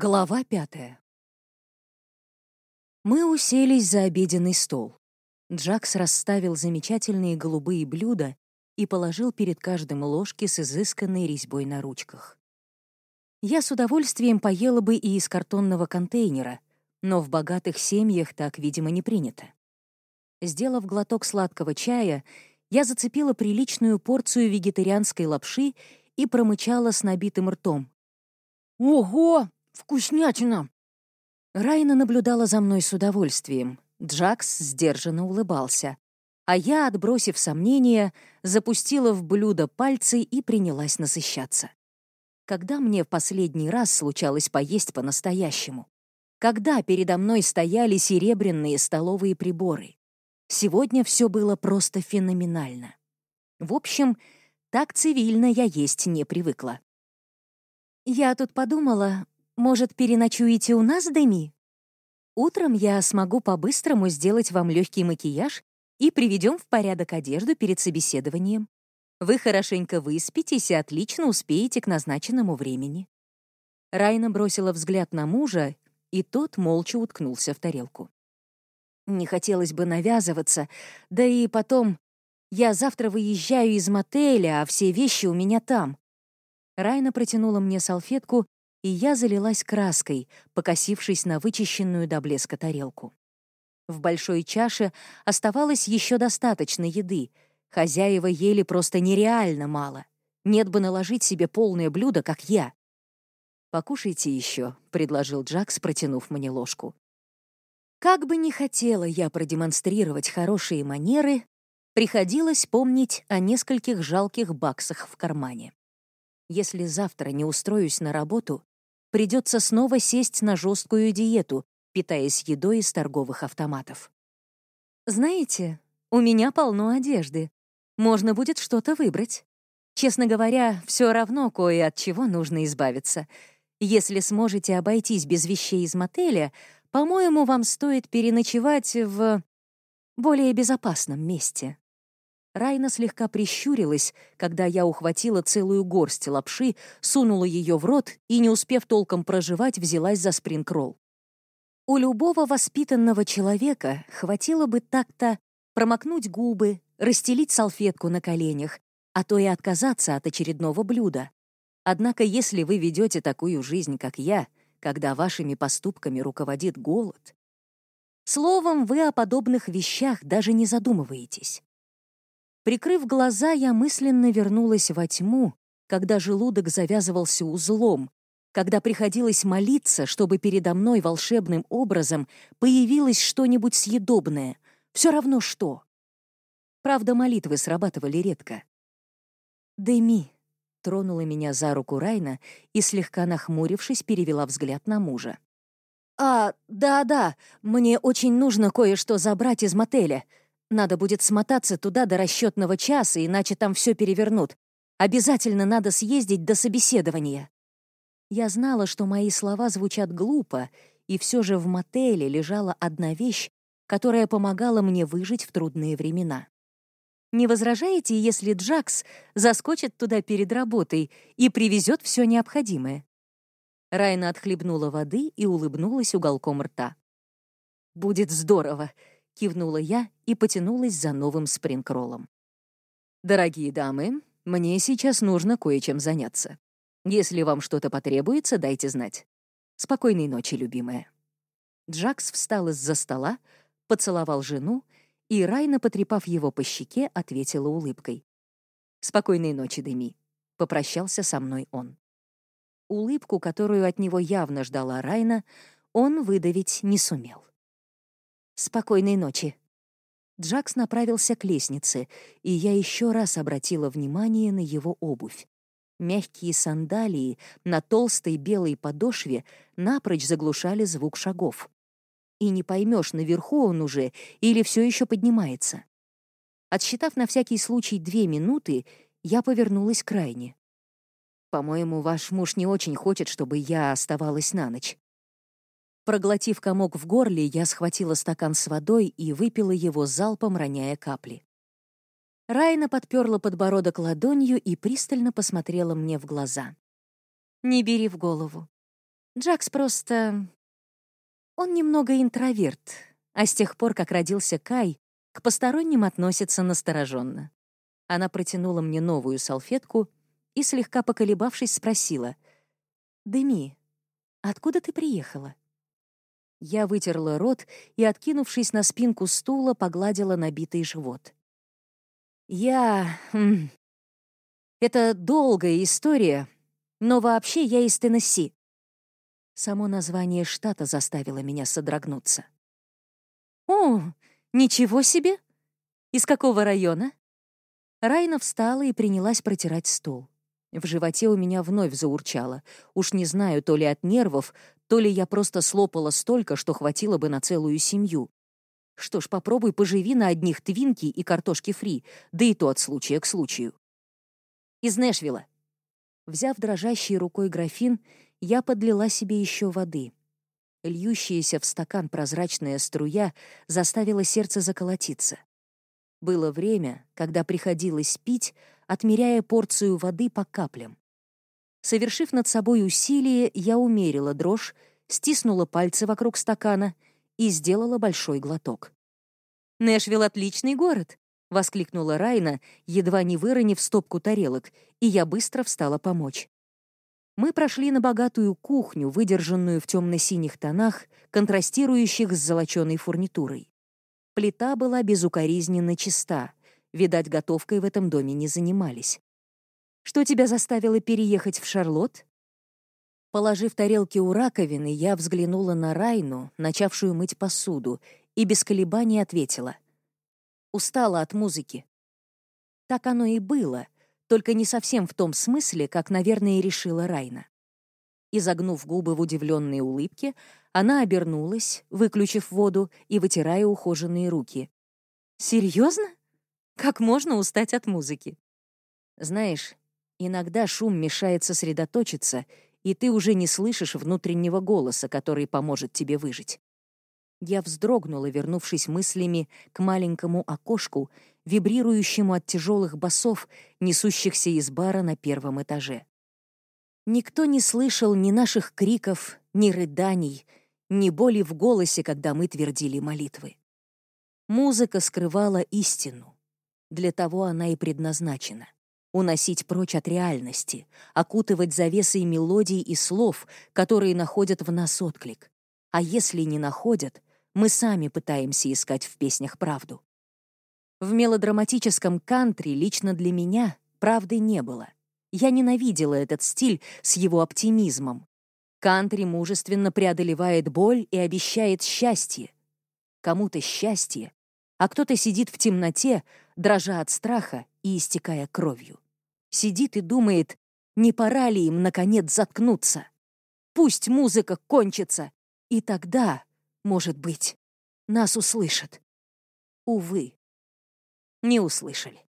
Глава пятая. Мы уселись за обеденный стол. Джакс расставил замечательные голубые блюда и положил перед каждым ложки с изысканной резьбой на ручках. Я с удовольствием поела бы и из картонного контейнера, но в богатых семьях так, видимо, не принято. Сделав глоток сладкого чая, я зацепила приличную порцию вегетарианской лапши и промычала с набитым ртом. «Ого! Вкуснятина!» Райна наблюдала за мной с удовольствием. Джакс сдержанно улыбался. А я, отбросив сомнения, запустила в блюдо пальцы и принялась насыщаться. Когда мне в последний раз случалось поесть по-настоящему? Когда передо мной стояли серебряные столовые приборы? Сегодня все было просто феноменально. В общем, так цивильно я есть не привыкла. «Я тут подумала, может, переночуете у нас, Деми? Утром я смогу по-быстрому сделать вам легкий макияж и приведем в порядок одежду перед собеседованием. Вы хорошенько выспитесь и отлично успеете к назначенному времени». Райна бросила взгляд на мужа, и тот молча уткнулся в тарелку. Не хотелось бы навязываться, да и потом... Я завтра выезжаю из мотеля, а все вещи у меня там. Райна протянула мне салфетку и я залилась краской, покосившись на вычищенную до блеска тарелку. В большой чаше оставалось еще достаточно еды. Хозяева ели просто нереально мало. Нет бы наложить себе полное блюдо, как я. «Покушайте еще», — предложил Джакс, протянув мне ложку. Как бы ни хотела я продемонстрировать хорошие манеры, приходилось помнить о нескольких жалких баксах в кармане. Если завтра не устроюсь на работу, придется снова сесть на жесткую диету, питаясь едой из торговых автоматов. Знаете, у меня полно одежды. Можно будет что-то выбрать. Честно говоря, все равно кое от чего нужно избавиться. Если сможете обойтись без вещей из мотеля, по-моему, вам стоит переночевать в более безопасном месте. Райна слегка прищурилась, когда я ухватила целую горсть лапши, сунула ее в рот и, не успев толком проживать, взялась за спринг-ролл. У любого воспитанного человека хватило бы так-то промокнуть губы, расстелить салфетку на коленях, а то и отказаться от очередного блюда. Однако если вы ведете такую жизнь, как я, когда вашими поступками руководит голод, словом, вы о подобных вещах даже не задумываетесь. Прикрыв глаза, я мысленно вернулась во тьму, когда желудок завязывался узлом, когда приходилось молиться, чтобы передо мной волшебным образом появилось что-нибудь съедобное, все равно что. Правда, молитвы срабатывали редко. «Дэми», — тронула меня за руку Райна и, слегка нахмурившись, перевела взгляд на мужа. «А, да-да, мне очень нужно кое-что забрать из мотеля», надо будет смотаться туда до расчетного часа, иначе там все перевернут. Обязательно надо съездить до собеседования. Я знала, что мои слова звучат глупо, и все же в мотеле лежала одна вещь, которая помогала мне выжить в трудные времена. Не возражаете, если Джакс заскочит туда перед работой и привезет все необходимое? Райна отхлебнула воды и улыбнулась уголком рта. «Будет здорово!» Кивнула я и потянулась за новым спринг-роллом. «Дорогие дамы, мне сейчас нужно кое-чем заняться. Если вам что-то потребуется, дайте знать. Спокойной ночи, любимая». Джакс встал из-за стола, поцеловал жену, и Райна, потрепав его по щеке, ответила улыбкой. «Спокойной ночи, Деми», — попрощался со мной он. Улыбку, которую от него явно ждала Райна, он выдавить не сумел. «Спокойной ночи». Джакс направился к лестнице, и я еще раз обратила внимание на его обувь. Мягкие сандалии на толстой белой подошве напрочь заглушали звук шагов. И не поймешь, наверху он уже или все еще поднимается. Отсчитав на всякий случай две минуты, я повернулась к Райне. «По-моему, ваш муж не очень хочет, чтобы я оставалась на ночь. Проглотив комок в горле, я схватила стакан с водой и выпила его залпом, роняя капли. Райна подперла подбородок ладонью и пристально посмотрела мне в глаза. «Не бери в голову. Джакс просто... Он немного интроверт, а с тех пор, как родился Кай, к посторонним относится настороженно. Она протянула мне новую салфетку и, слегка поколебавшись, спросила. «Деми, откуда ты приехала?» Я вытерла рот и, откинувшись на спинку стула, погладила набитый живот. «Я... Это долгая история, но вообще я из Теннесси». Само название штата заставило меня содрогнуться. «О, ничего себе! Из какого района?» Райна встала и принялась протирать стол. В животе у меня вновь заурчало. Уж не знаю, то ли от нервов, то ли я просто слопала столько, что хватило бы на целую семью. Что ж, попробуй поживи на одних твинки и картошки фри, да и то от случая к случаю. Из Нэшвилла. Взяв дрожащей рукой графин, я подлила себе еще воды. Льющаяся в стакан прозрачная струя заставила сердце заколотиться. Было время, когда приходилось пить, отмеряя порцию воды по каплям. Совершив над собой усилие, я умерила дрожь, стиснула пальцы вокруг стакана и сделала большой глоток. «Нэшвилл — отличный город!» — воскликнула Райна, едва не выронив стопку тарелок, и я быстро встала помочь. Мы прошли на богатую кухню, выдержанную в темно-синих тонах, контрастирующих с золоченой фурнитурой. Плита была безукоризненно чиста. Видать, готовкой в этом доме не занимались. «Что тебя заставило переехать в Шарлотт?» Положив тарелки у раковины, я взглянула на Райну, начавшую мыть посуду, и без колебаний ответила. «Устала от музыки». Так оно и было, только не совсем в том смысле, как, наверное, решила Райна. Изогнув губы в удивленной улыбке, она обернулась, выключив воду и вытирая ухоженные руки. «Серьезно? Как можно устать от музыки?» «Знаешь, иногда шум мешает сосредоточиться, и ты уже не слышишь внутреннего голоса, который поможет тебе выжить». Я вздрогнула, вернувшись мыслями к маленькому окошку, вибрирующему от тяжелых басов, несущихся из бара на первом этаже. Никто не слышал ни наших криков, ни рыданий, ни боли в голосе, когда мы твердили молитвы. Музыка скрывала истину. Для того она и предназначена. Уносить прочь от реальности, окутывать завесой мелодий и слов, которые находят в нас отклик. А если не находят, мы сами пытаемся искать в песнях правду. В мелодраматическом кантри лично для меня правды не было. Я ненавидела этот стиль с его оптимизмом. Кантри мужественно преодолевает боль и обещает счастье. Кому-то счастье, а кто-то сидит в темноте, дрожа от страха и истекая кровью. Сидит и думает, не пора ли им, наконец, заткнуться. Пусть музыка кончится, и тогда, может быть, нас услышат. Увы, не услышали.